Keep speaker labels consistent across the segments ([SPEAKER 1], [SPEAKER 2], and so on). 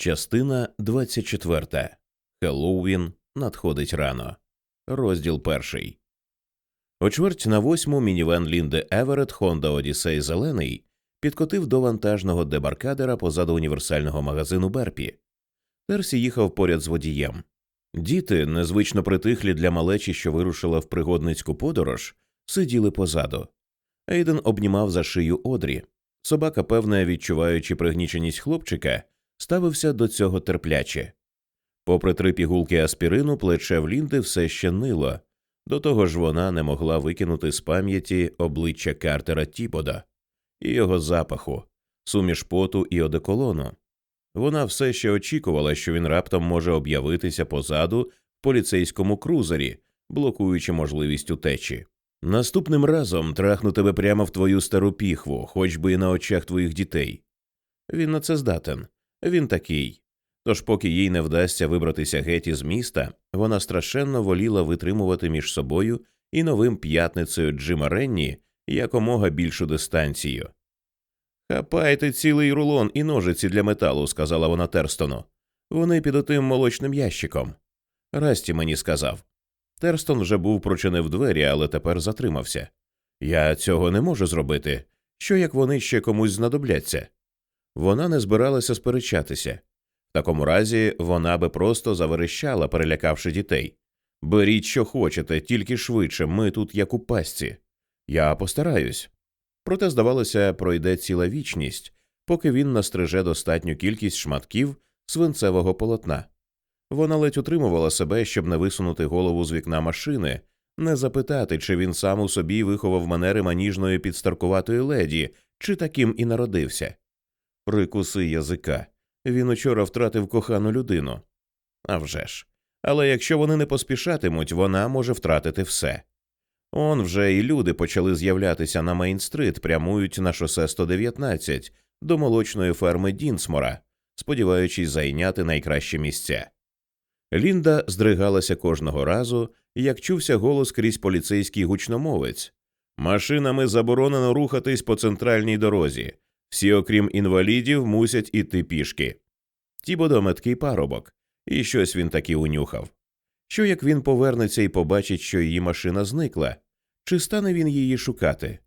[SPEAKER 1] Частина 24. Хеллоуін надходить рано. Розділ перший. О чверть на восьму мінівен Лінди Еверет Honda Odyssey Green підкотив до вантажного дебаркадера позаду універсального магазину Берпі. Персі їхав поряд з водієм. Діти, незвично притихлі для малечі, що вирушила в пригодницьку подорож, сиділи позаду. Ейден обнімав за шию Одрі. Собака, певне, відчуваючи пригніченість хлопчика, ставився до цього терпляче. Попри три пігулки аспірину, плече в Лінди все ще нило, до того ж вона не могла викинути з пам'яті обличчя Картера Тіпода і його запаху, суміш поту і одеколону. Вона все ще очікувала, що він раптом може об'явитися позаду в поліцейському крузері, блокуючи можливість утечі. Наступним разом трахну тебе прямо в твою стару піхву, хоч би і на очах твоїх дітей. Він на це здатен. Він такий. Тож, поки їй не вдасться вибратися геть із міста, вона страшенно воліла витримувати між собою і новим п'ятницею Джима Ренні якомога більшу дистанцію. Хапайте цілий рулон і ножиці для металу, сказала вона Терстону. Вони під отим молочним ящиком. Расті мені сказав. Терстон вже був прочинив двері, але тепер затримався. Я цього не можу зробити. Що як вони ще комусь знадобляться? Вона не збиралася сперечатися. В такому разі вона би просто заверещала, перелякавши дітей. Беріть, що хочете, тільки швидше, ми тут як у пастці. Я постараюсь. Проте, здавалося, пройде ціла вічність, поки він настриже достатню кількість шматків свинцевого полотна. Вона ледь утримувала себе, щоб не висунути голову з вікна машини, не запитати, чи він сам у собі виховав манери маніжної підстаркуватої леді, чи таким і народився. Прикуси язика. Він учора втратив кохану людину. А вже ж. Але якщо вони не поспішатимуть, вона може втратити все. Он вже і люди почали з'являтися на Мейн-стрит, прямують на шосе 119 до молочної ферми Дінсмора, сподіваючись зайняти найкращі місця. Лінда здригалася кожного разу, як чувся голос крізь поліцейський гучномовець Машинами заборонено рухатись по центральній дорозі. Всі, окрім інвалідів, мусять іти пішки. Тібодо меткий парубок, і щось він таки унюхав. Що як він повернеться і побачить, що її машина зникла, чи стане він її шукати?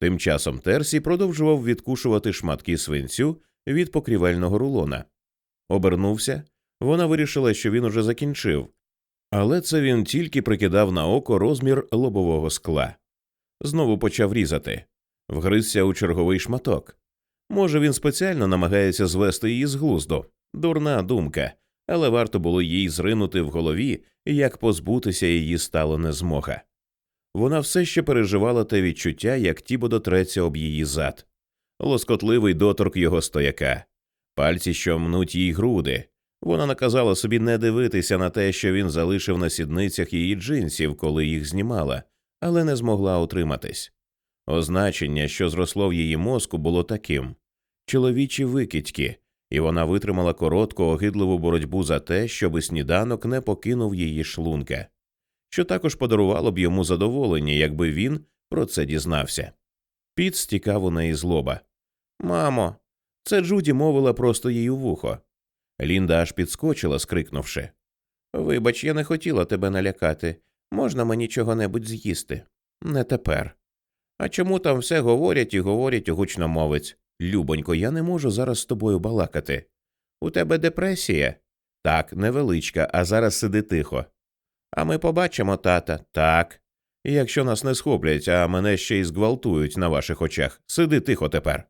[SPEAKER 1] Тим часом Терсі продовжував відкушувати шматки свинцю від покрівельного рулона. Обернувся, вона вирішила, що він уже закінчив, але це він тільки прикидав на око розмір лобового скла. Знову почав різати, вгризся у черговий шматок. Може, він спеціально намагається звести її з глузду. Дурна думка, але варто було їй зринути в голові, як позбутися її стало не змога. Вона все ще переживала те відчуття, як Тібо дотреться об її зад, лоскотливий доторк його стояка, пальці, що мнуть їй груди. Вона наказала собі не дивитися на те, що він залишив на сідницях її джинсів, коли їх знімала, але не змогла утриматись. Означення, що зросло в її мозку, було таким чоловічі викидьки, і вона витримала коротку, огидливу боротьбу за те, щоби сніданок не покинув її шлунка, що також подарувало б йому задоволення, якби він про це дізнався. Піт стікав у неї злоба. Мамо, це Джуді мовила просто їй у вухо. Лінда аж підскочила, скрикнувши Вибач, я не хотіла тебе налякати. Можна мені чого небудь з'їсти? Не тепер. А чому там все говорять і говорять гучномовець? Любонько, я не можу зараз з тобою балакати. У тебе депресія? Так, невеличка, а зараз сиди тихо. А ми побачимо тата. Так. І якщо нас не схоплять, а мене ще й зґвалтують на ваших очах, сиди тихо тепер.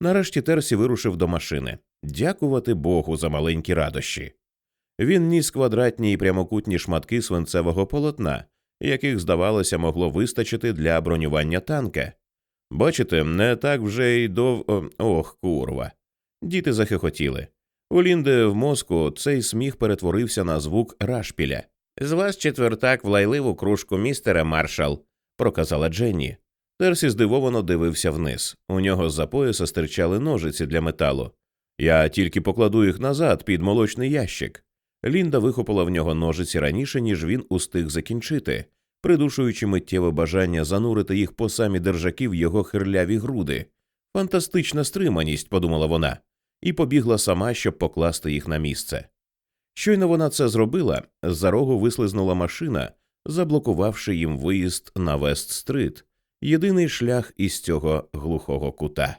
[SPEAKER 1] Нарешті Терсі вирушив до машини. Дякувати Богу за маленькі радощі. Він ніс квадратні і прямокутні шматки свинцевого полотна, яких, здавалося, могло вистачити для бронювання танка. Бачите, не так вже й дов... Ох, курва. Діти захихотіли. У Лінди в мозку цей сміх перетворився на звук рашпіля. З вас четвертак в лайливу кружку містера маршал, проказала Дженні. Терсі здивовано дивився вниз. У нього з за пояса стирчали ножиці для металу. Я тільки покладу їх назад під молочний ящик. Лінда вихопила в нього ножиці раніше, ніж він устиг закінчити, придушуючи миттєве бажання занурити їх по самі держаки в його хирляві груди. Фантастична стриманість, подумала вона. і побігла сама, щоб покласти їх на місце. Щойно вона це зробила, з-за рогу вислизнула машина, заблокувавши їм виїзд на Вест-стрит, єдиний шлях із цього глухого кута.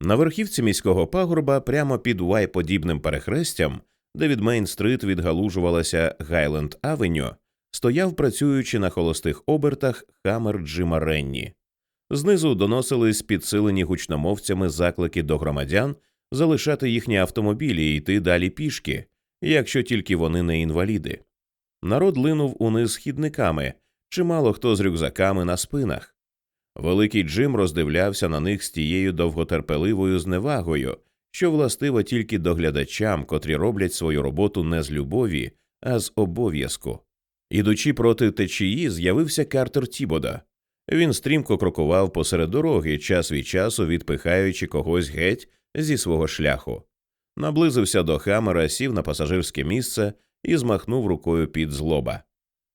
[SPEAKER 1] На верхівці міського пагорба, прямо під вай-подібним перехрестям, де від Мейн-стрит відгалужувалася Гайленд Авеню, стояв, працюючи на холостих обертах, хамер Джима Ренні. Знизу доносились підсилені гучномовцями заклики до громадян залишати їхні автомобілі і йти далі пішки, якщо тільки вони не інваліди. Народ линув униз східниками, чимало хто з рюкзаками на спинах. Великий Джим роздивлявся на них з тією довготерпеливою зневагою, що властиво тільки доглядачам, котрі роблять свою роботу не з любові, а з обов'язку. Ідучи проти течії, з'явився Картер Тібода. Він стрімко крокував посеред дороги, час від часу відпихаючи когось геть зі свого шляху. Наблизився до Хамера, сів на пасажирське місце і змахнув рукою під злоба.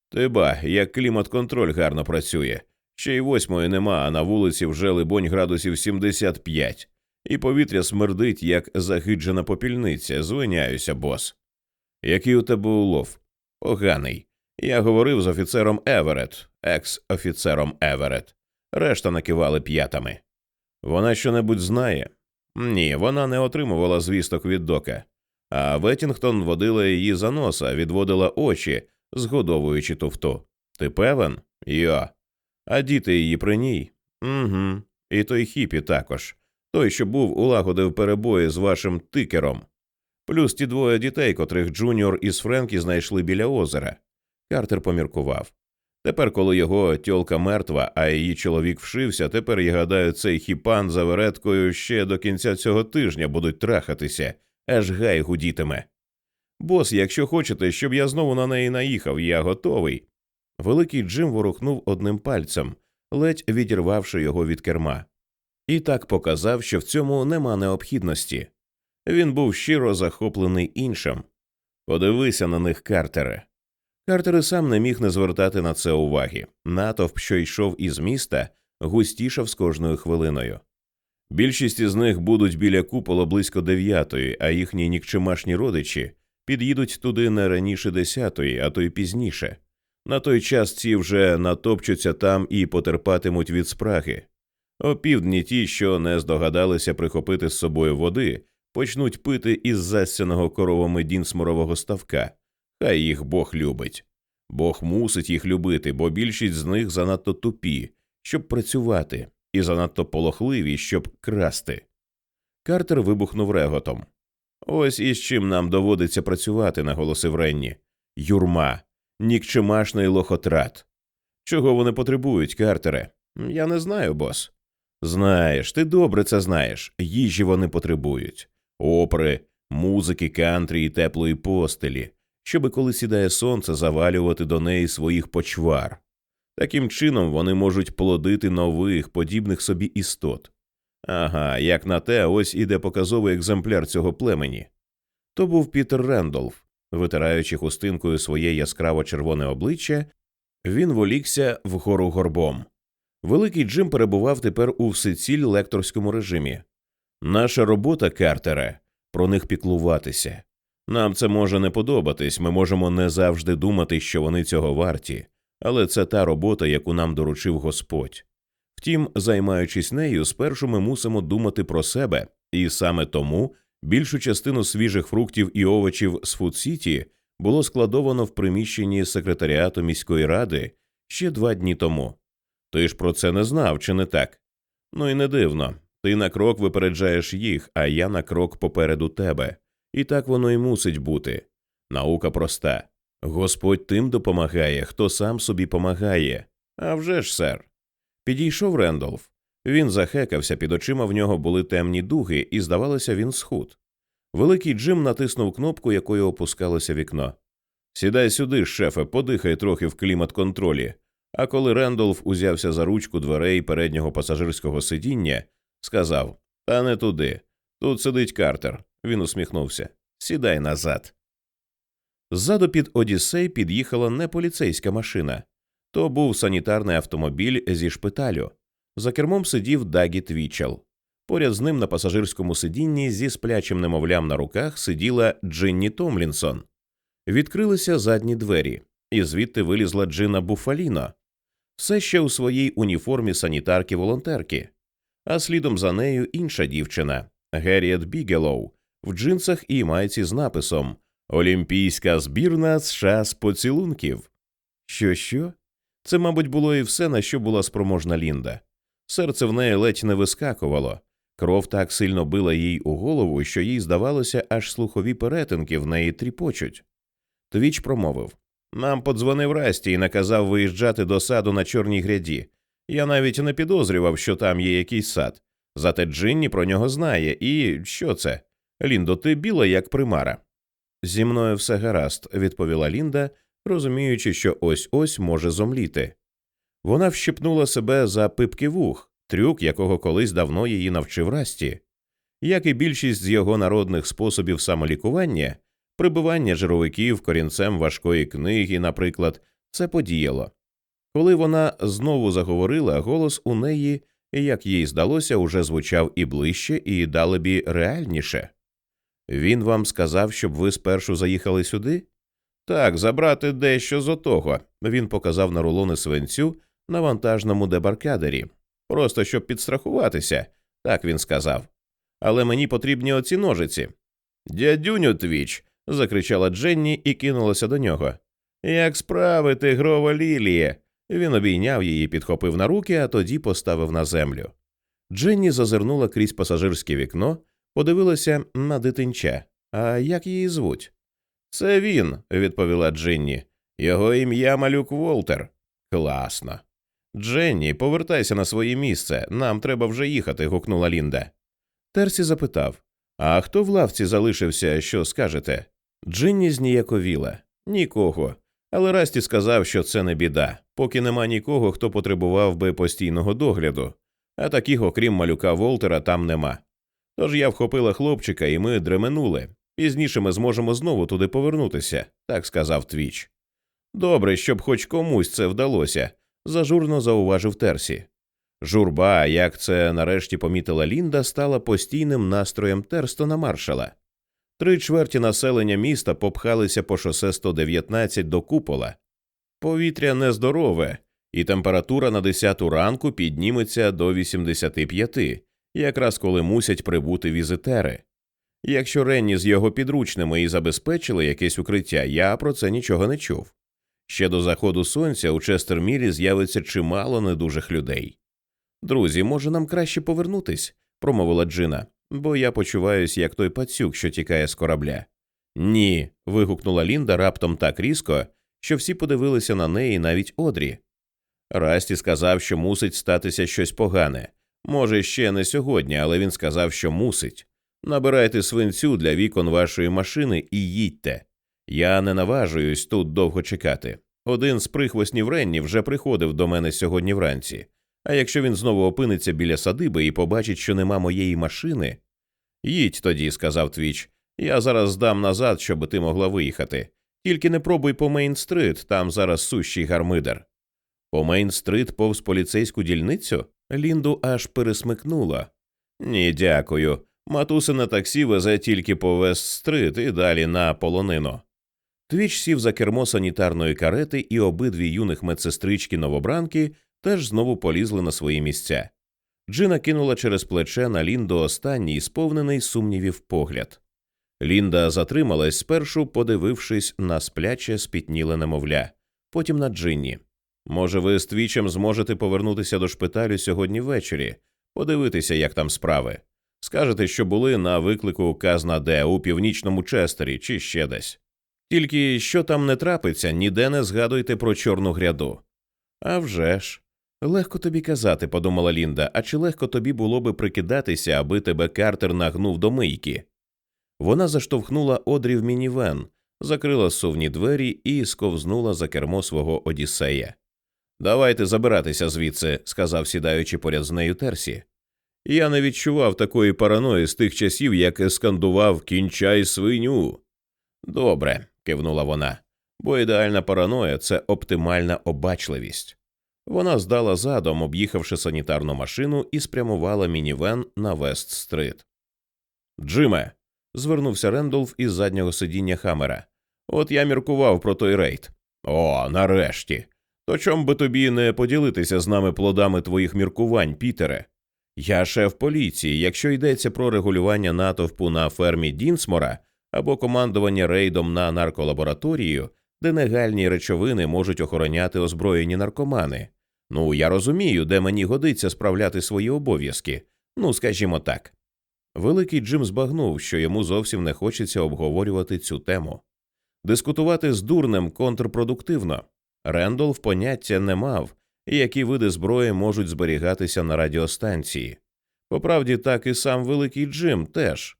[SPEAKER 1] Ти ба, як клімат-контроль гарно працює. Ще й восьмої нема, а на вулиці вже, либонь, градусів 75. І повітря смердить, як загиджена попільниця. Звиняюся, бос. Який у тебе улов? Поганий. Я говорив з офіцером Еверет, екс-офіцером Еверет. Решта накивали п'ятами. Вона щонебудь знає? Ні, вона не отримувала звісток від дока. А Веттінгтон водила її за носа, відводила очі, згодовуючи туфту. Ти певен? Йо. А діти її при ній? Угу. І той хіпі також. Той, що був улагодив перебої з вашим тикером. Плюс ті двоє дітей, котрих Джуніор із Френкі знайшли біля озера. Картер поміркував. Тепер, коли його тьолка мертва, а її чоловік вшився, тепер я гадаю, цей хіпан з її вереткою ще до кінця цього тижня будуть трахатися, аж гай гудітиме. Бос, якщо хочете, щоб я знову на неї наїхав, я готовий. Великий Джим ворухнув одним пальцем, ледь відірвавши його від керма, і так показав, що в цьому нема необхідності. Він був щиро захоплений іншим. Подивися на них, Картере. Картер і сам не міг не звертати на це уваги. Натовп, що йшов із міста, густішав з кожною хвилиною. Більшість із них будуть біля купола близько дев'ятої, а їхні нікчемашні родичі під'їдуть туди не раніше десятої, а то й пізніше. На той час ці вже натопчуться там і потерпатимуть від спраги. Опівдні ті, що не здогадалися прихопити з собою води, почнуть пити із засяного коровами дінсморового ставка. Хай їх Бог любить. Бог мусить їх любити, бо більшість з них занадто тупі, щоб працювати, і занадто полохливі, щоб красти. Картер вибухнув реготом. Ось із чим нам доводиться працювати, наголосив Ренні. Юрма, нікчемашний лохотрат. Чого вони потребують, Картере? Я не знаю, бос. Знаєш, ти добре це знаєш. Їжі вони потребують опри, музики, кантрі і теплої постелі, щоби коли сідає сонце, завалювати до неї своїх почвар. Таким чином вони можуть плодити нових, подібних собі істот. Ага, як на те, ось іде показовий екземпляр цього племені. То був Пітер Рендолф. Витираючи хустинкою своє яскраво червоне обличчя, він волікся вгору горбом. Великий Джим перебував тепер у всеціль лекторському режимі. Наша робота, Картере, про них піклуватися. Нам це може не подобатись, ми можемо не завжди думати, що вони цього варті, але це та робота, яку нам доручив Господь. Втім, займаючись нею, спершу ми мусимо думати про себе, і саме тому більшу частину свіжих фруктів і овочів з Фудсіті було складовано в приміщенні секретаріату міської ради ще два дні тому. Ти ж про це не знав, чи не так? Ну і не дивно. Ти на крок випереджаєш їх, а я на крок попереду тебе. І так воно й мусить бути. Наука проста. Господь тим допомагає, хто сам собі помагає. А вже ж, сер. Підійшов Рендолф. Він захекався, під очима в нього були темні дуги, і, здавалося, він схуд. Великий Джим натиснув кнопку, якою опускалося вікно. Сідай сюди, шефе, подихай трохи в клімат контролі. А коли Рендолф узявся за ручку дверей переднього пасажирського сидіння, сказав Та не туди. Тут сидить Картер. Він усміхнувся. Сідай назад. Ззаду під Одіссей під'їхала не поліцейська машина. То був санітарний автомобіль зі шпиталю. За кермом сидів Дагі Твічел. Поряд з ним на пасажирському сидінні зі сплячим немовлям на руках сиділа Джинні Томлінсон. Відкрилися задні двері, і звідти вилізла Джина Буфаліно, все ще у своїй уніформі санітарки волонтерки, а слідом за нею інша дівчина Герріет Бігелоу в джинсах і майці з написом Олімпійська збірна США з поцілунків. Що, що? Це, мабуть, було і все, на що була спроможна Лінда. Серце в неї ледь не вискакувало, кров так сильно била їй у голову, що їй здавалося, аж слухові перетинки в неї тріпочуть. Твіч промовив нам подзвонив Расті і наказав виїжджати до саду на чорній гряді. Я навіть не підозрював, що там є якийсь сад. Зате Джинні про нього знає. І що це? Ліндо, ти біла, як примара. Зі мною все гаразд, відповіла Лінда, розуміючи, що ось ось може зомліти. Вона вщипнула себе за пипки вух, трюк, якого колись давно її навчив Расті. Як і більшість з його народних способів самолікування, прибивання жировиків корінцем важкої книги, наприклад, це подіяло. Коли вона знову заговорила, голос у неї, як їй здалося, уже звучав і ближче, і далебі реальніше. Він вам сказав, щоб ви спершу заїхали сюди? Так, забрати дещо з отого. Він показав на рулони свинцю на вантажному дебаркадері. Просто щоб підстрахуватися, так він сказав. Але мені потрібні оці ножиці. Дядюню твіч. Закричала Дженні і кинулася до нього. Як справи, тигрова лілія. Він обійняв її, підхопив на руки, а тоді поставив на землю. Дженні зазирнула крізь пасажирське вікно, подивилася на дитинча. А як її звуть? Це він, відповіла Дженні. Його ім'я малюк Волтер. Класно. Дженні, повертайся на своє місце. Нам треба вже їхати. гукнула Лінда. Терсі запитав А хто в лавці залишився, що скажете? Джинні зніяковіла. Нікого. Але Расті сказав, що це не біда, поки нема нікого, хто потребував би постійного догляду, а таких, окрім малюка Волтера, там нема. Тож я вхопила хлопчика, і ми дременули. Пізніше ми зможемо знову туди повернутися, так сказав Твіч. Добре, щоб хоч комусь це вдалося, зажурно зауважив Терсі. Журба, як це нарешті помітила Лінда, стала постійним настроєм Терстона маршала. Три чверті населення міста попхалися по шосе 119 до купола. Повітря нездорове, і температура на 10 ранку підніметься до 85, якраз коли мусять прибути візитери. Якщо Ренні з його підручними і забезпечили якесь укриття, я про це нічого не чув. Ще до заходу сонця у Честермілі з'явиться чимало недужих людей. Друзі, може, нам краще повернутись, промовила Джина, бо я почуваюсь, як той пацюк, що тікає з корабля. Ні. вигукнула Лінда раптом так різко, що всі подивилися на неї навіть одрі. Расті сказав, що мусить статися щось погане. Може, ще не сьогодні, але він сказав, що мусить. Набирайте свинцю для вікон вашої машини і їдьте. Я не наважуюсь тут довго чекати. Один з прихвоснів Ренні вже приходив до мене сьогодні вранці. А якщо він знову опиниться біля садиби і побачить, що нема моєї машини. Їдь тоді, сказав Твіч. Я зараз здам назад, щоб ти могла виїхати. Тільки не пробуй по Мейн-стрит, там зараз сущий гармидер. По Мейн-стрит повз поліцейську дільницю? Лінду аж пересмикнула. Ні, дякую. Матусине таксі везе тільки по Вест-стрит і далі на полонину. Твіч сів за кермо санітарної карети, і обидві юних медсестрички новобранки теж знову полізли на свої місця. Джина кинула через плече на Лінду останній сповнений сумнівів погляд. Лінда затрималась спершу, подивившись на спляче спітніле немовля, потім на Джинні. Може, ви з твічем зможете повернутися до шпиталю сьогодні ввечері, подивитися, як там справи. Скажете, що були на виклику казна де у північному Честері чи ще десь. Тільки що там не трапиться, ніде не згадуйте про чорну гряду. «А вже ж. Легко тобі казати, подумала Лінда, а чи легко тобі було би прикидатися, аби тебе Картер нагнув до мийки? Вона заштовхнула одрі в мінівен, закрила сувні двері і сковзнула за кермо свого Одіссея. Давайте забиратися звідси, сказав, сідаючи поряд з нею Терсі. Я не відчував такої параної з тих часів, як скандував кінчай свиню. Добре, кивнула вона, бо ідеальна параноя це оптимальна обачливість. Вона здала задом, об'їхавши санітарну машину, і спрямувала мінівен на Вест-стрит. Джиме. звернувся Рендолф із заднього сидіння Хамера. От я міркував про той рейд. О, нарешті. То чом би тобі не поділитися з нами плодами твоїх міркувань, Пітере? Я шеф поліції. Якщо йдеться про регулювання натовпу на фермі Дінсмора або командування рейдом на нарколабораторію, де негальні речовини можуть охороняти озброєні наркомани. Ну, я розумію, де мені годиться справляти свої обов'язки. Ну, скажімо так. Великий Джим збагнув, що йому зовсім не хочеться обговорювати цю тему. Дискутувати з дурнем контрпродуктивно. Рендолф поняття не мав, які види зброї можуть зберігатися на радіостанції. Поправді, так і сам Великий Джим теж.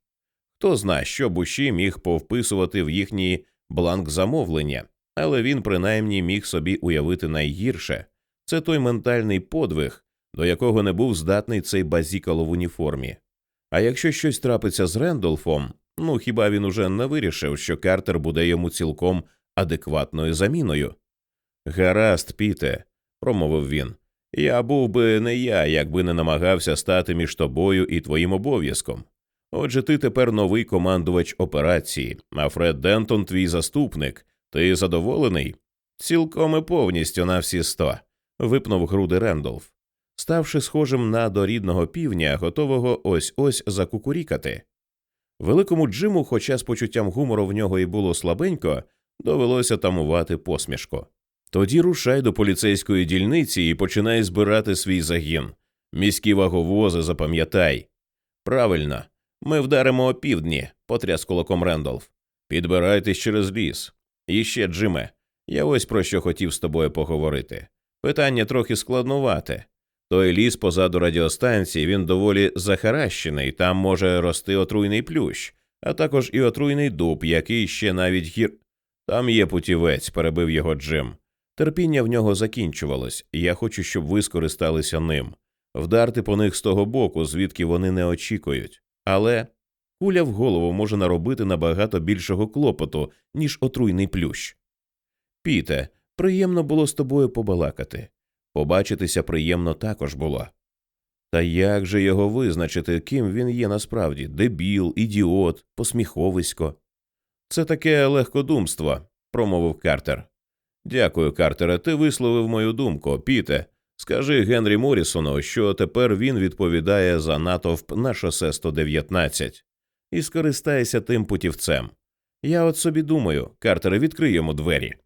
[SPEAKER 1] Хто зна, що Буші міг повписувати в їхній бланк замовлення, але він принаймні міг собі уявити найгірше це той ментальний подвиг, до якого не був здатний цей базікало в уніформі. А якщо щось трапиться з Рендолфом, ну хіба він уже не вирішив, що Картер буде йому цілком адекватною заміною? Гаразд, Піте, промовив він. Я був би не я, якби не намагався стати між тобою і твоїм обов'язком. Отже, ти тепер новий командувач операції, а Фред Дентон твій заступник. Ти задоволений? Цілком і повністю на всі сто. Випнув груди Рендолф, ставши схожим на дорідного півня, готового ось ось закукурікати. Великому Джиму, хоча з почуттям гумору в нього і було слабенько, довелося тамувати посмішку. Тоді рушай до поліцейської дільниці і починай збирати свій загін. Міські ваговози, запам'ятай. Правильно, ми вдаримо опівдні, потряс кулаком Рендолф. Підбирайтесь через ліс. І ще, Джиме, я ось про що хотів з тобою поговорити. Питання трохи складнувате. Той ліс позаду радіостанції він доволі захаращений, там може рости отруйний плющ, а також і отруйний дуб, який ще навіть гір. Там є путівець, перебив його Джим. Терпіння в нього закінчувалось, і я хочу, щоб ви скористалися ним, вдарти по них з того боку, звідки вони не очікують. Але куля в голову може наробити набагато більшого клопоту, ніж отруйний плющ. Піте, приємно було з тобою побалакати. Побачитися приємно також було. Та як же його визначити, ким він є насправді дебіл, ідіот, посміховисько? Це таке легкодумство, промовив Картер. Дякую, Картере. Ти висловив мою думку. Піте, скажи Генрі Морісону, що тепер він відповідає за натовп на шосе 119. і скористайся тим путівцем. Я от собі думаю, Картере, відкрий йому двері.